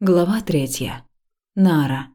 Глава третья. Нара.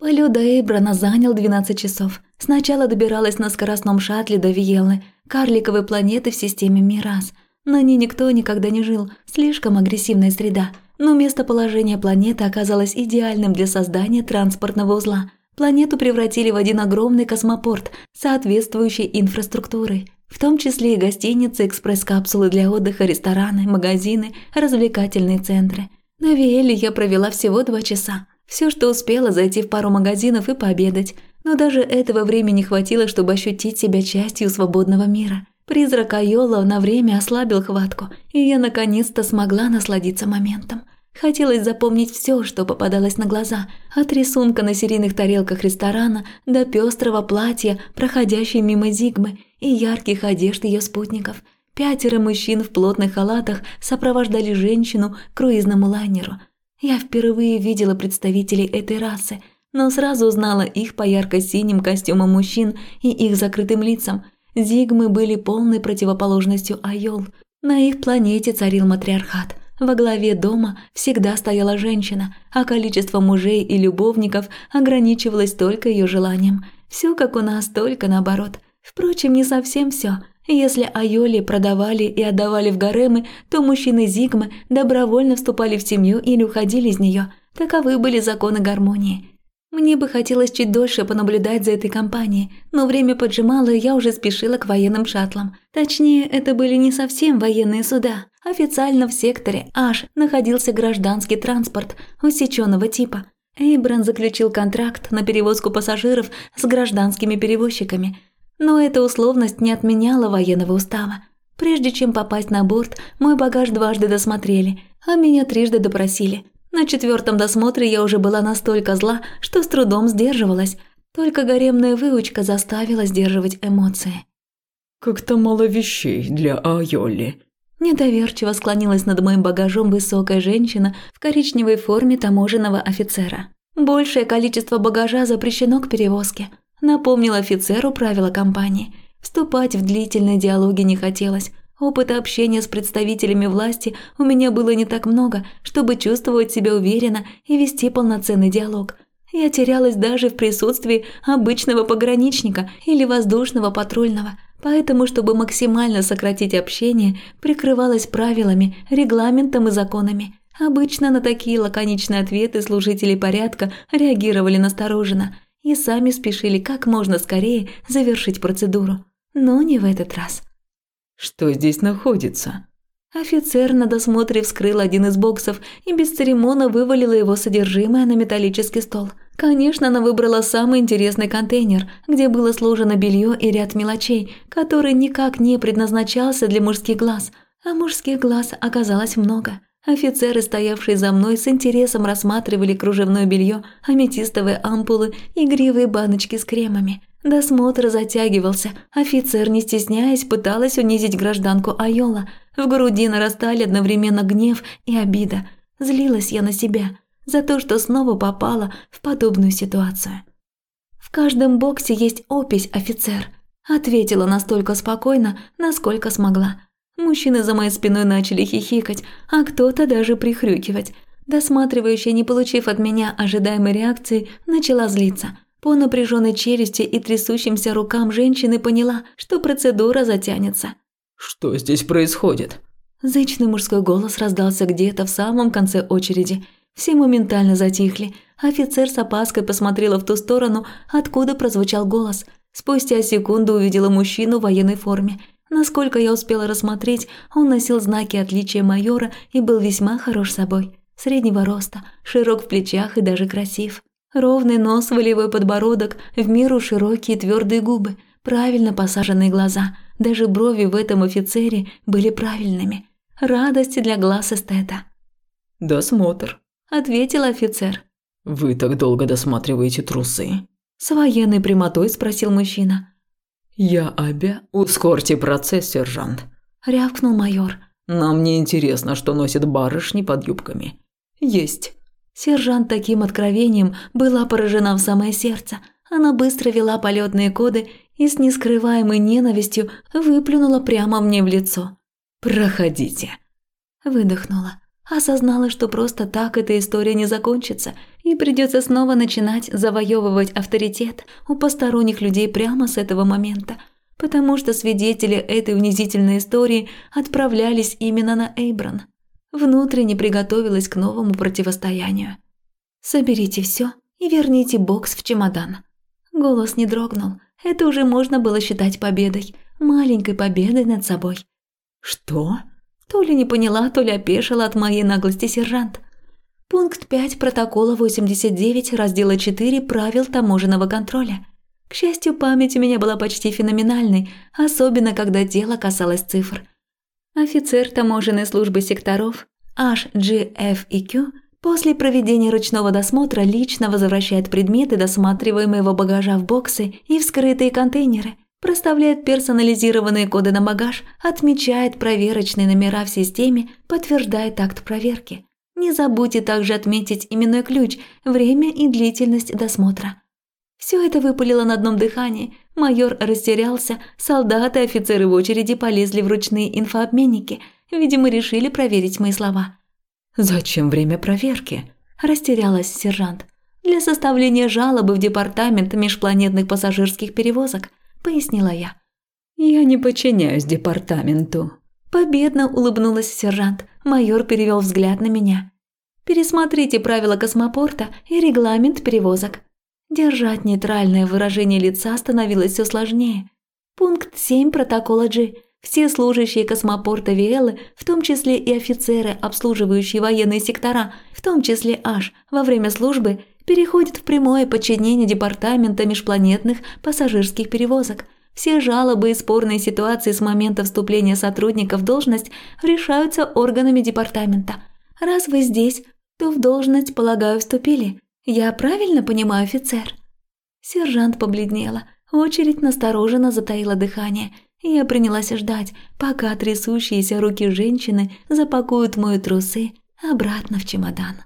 Полет до Эйбрана занял 12 часов. Сначала добиралась на скоростном шаттле до Виелы, карликовой планеты в системе Мирас. На ней никто никогда не жил, слишком агрессивная среда. Но местоположение планеты оказалось идеальным для создания транспортного узла. Планету превратили в один огромный космопорт с соответствующей инфраструктурой, в том числе и гостиницы, экспресс-капсулы для отдыха, рестораны, магазины, развлекательные центры – на Виэле я провела всего два часа. Все, что успела, зайти в пару магазинов и пообедать. Но даже этого времени хватило, чтобы ощутить себя частью свободного мира. Призрак Айола на время ослабил хватку, и я наконец-то смогла насладиться моментом. Хотелось запомнить все, что попадалось на глаза, от рисунка на серийных тарелках ресторана до пестрого платья, проходящей мимо Зигмы, и ярких одежд ее спутников – Пятеро мужчин в плотных халатах сопровождали женщину к круизному лайнеру. Я впервые видела представителей этой расы, но сразу узнала их по ярко-синим костюмам мужчин и их закрытым лицам. Зигмы были полной противоположностью Айол. На их планете царил матриархат. Во главе дома всегда стояла женщина, а количество мужей и любовников ограничивалось только ее желанием. Все как у нас, только наоборот. Впрочем, не совсем все. Если Айоли продавали и отдавали в гаремы, то мужчины Зигмы добровольно вступали в семью или уходили из нее. Таковы были законы гармонии. Мне бы хотелось чуть дольше понаблюдать за этой компанией, но время поджимало, и я уже спешила к военным шаттлам. Точнее, это были не совсем военные суда. Официально в секторе Аш находился гражданский транспорт усеченного типа. Эйбран заключил контракт на перевозку пассажиров с гражданскими перевозчиками – но эта условность не отменяла военного устава. Прежде чем попасть на борт, мой багаж дважды досмотрели, а меня трижды допросили. На четвертом досмотре я уже была настолько зла, что с трудом сдерживалась. Только гаремная выучка заставила сдерживать эмоции. «Как-то мало вещей для Айоли», Недоверчиво склонилась над моим багажом высокая женщина в коричневой форме таможенного офицера. Большее количество багажа запрещено к перевозке. Напомнил офицеру правила компании. Вступать в длительные диалоги не хотелось. Опыта общения с представителями власти у меня было не так много, чтобы чувствовать себя уверенно и вести полноценный диалог. Я терялась даже в присутствии обычного пограничника или воздушного патрульного, поэтому, чтобы максимально сократить общение, прикрывалась правилами, регламентом и законами. Обычно на такие лаконичные ответы служители порядка реагировали настороженно – и сами спешили как можно скорее завершить процедуру. Но не в этот раз. «Что здесь находится?» Офицер на досмотре вскрыл один из боксов и без церемона вывалила его содержимое на металлический стол. Конечно, она выбрала самый интересный контейнер, где было сложено белье и ряд мелочей, который никак не предназначался для мужских глаз, а мужских глаз оказалось много. Офицеры, стоявшие за мной, с интересом рассматривали кружевное белье, аметистовые ампулы и гривые баночки с кремами. Досмотр затягивался. Офицер, не стесняясь, пыталась унизить гражданку Айола. В груди нарастали одновременно гнев и обида. Злилась я на себя за то, что снова попала в подобную ситуацию. «В каждом боксе есть опись, офицер», – ответила настолько спокойно, насколько смогла. Мужчины за моей спиной начали хихикать, а кто-то даже прихрюкивать. Досматривающая, не получив от меня ожидаемой реакции, начала злиться. По напряженной челюсти и трясущимся рукам женщины поняла, что процедура затянется. «Что здесь происходит?» Зычный мужской голос раздался где-то в самом конце очереди. Все моментально затихли. Офицер с опаской посмотрела в ту сторону, откуда прозвучал голос. Спустя секунду увидела мужчину в военной форме. Насколько я успела рассмотреть, он носил знаки отличия майора и был весьма хорош собой. Среднего роста, широк в плечах и даже красив. Ровный нос, волевой подбородок, в меру широкие твердые губы, правильно посаженные глаза. Даже брови в этом офицере были правильными. Радость для глаз эстета. «Досмотр», – ответил офицер. «Вы так долго досматриваете трусы?» С военной прямотой спросил мужчина. «Я обя...» «Ускорьте процесс, сержант», – рявкнул майор. «Нам не интересно, что носят барышни под юбками». «Есть». Сержант таким откровением была поражена в самое сердце. Она быстро вела полетные коды и с нескрываемой ненавистью выплюнула прямо мне в лицо. «Проходите». Выдохнула. Осознала, что просто так эта история не закончится, и придется снова начинать завоевывать авторитет у посторонних людей прямо с этого момента, потому что свидетели этой унизительной истории отправлялись именно на Эйбран. Внутренне приготовилась к новому противостоянию. «Соберите все и верните бокс в чемодан». Голос не дрогнул. Это уже можно было считать победой, маленькой победой над собой. «Что?» То ли не поняла, то ли опешила от моей наглости сержант. Пункт 5 протокола 89 раздела 4 правил таможенного контроля. К счастью, память у меня была почти феноменальной, особенно когда дело касалось цифр. Офицер таможенной службы секторов H, G, F и Q после проведения ручного досмотра лично возвращает предметы досматриваемого багажа в боксы и в скрытые контейнеры – проставляет персонализированные коды на багаж, отмечает проверочные номера в системе, подтверждает акт проверки. Не забудьте также отметить именной ключ, время и длительность досмотра. Все это выпалило на одном дыхании. Майор растерялся, солдаты и офицеры в очереди полезли в ручные инфообменники. Видимо, решили проверить мои слова. «Зачем время проверки?» – растерялась сержант. «Для составления жалобы в департамент межпланетных пассажирских перевозок. – пояснила я. «Я не подчиняюсь департаменту». Победно улыбнулась сержант. Майор перевел взгляд на меня. «Пересмотрите правила космопорта и регламент перевозок». Держать нейтральное выражение лица становилось все сложнее. Пункт 7 протокола G. Все служащие космопорта Виэлы, в том числе и офицеры, обслуживающие военные сектора, в том числе H, во время службы переходит в прямое подчинение Департамента межпланетных пассажирских перевозок. Все жалобы и спорные ситуации с момента вступления сотрудника в должность решаются органами департамента. Раз вы здесь, то в должность, полагаю, вступили. Я правильно понимаю, офицер?» Сержант побледнела. Очередь настороженно затаила дыхание. Я принялась ждать, пока трясущиеся руки женщины запакуют мои трусы обратно в чемодан.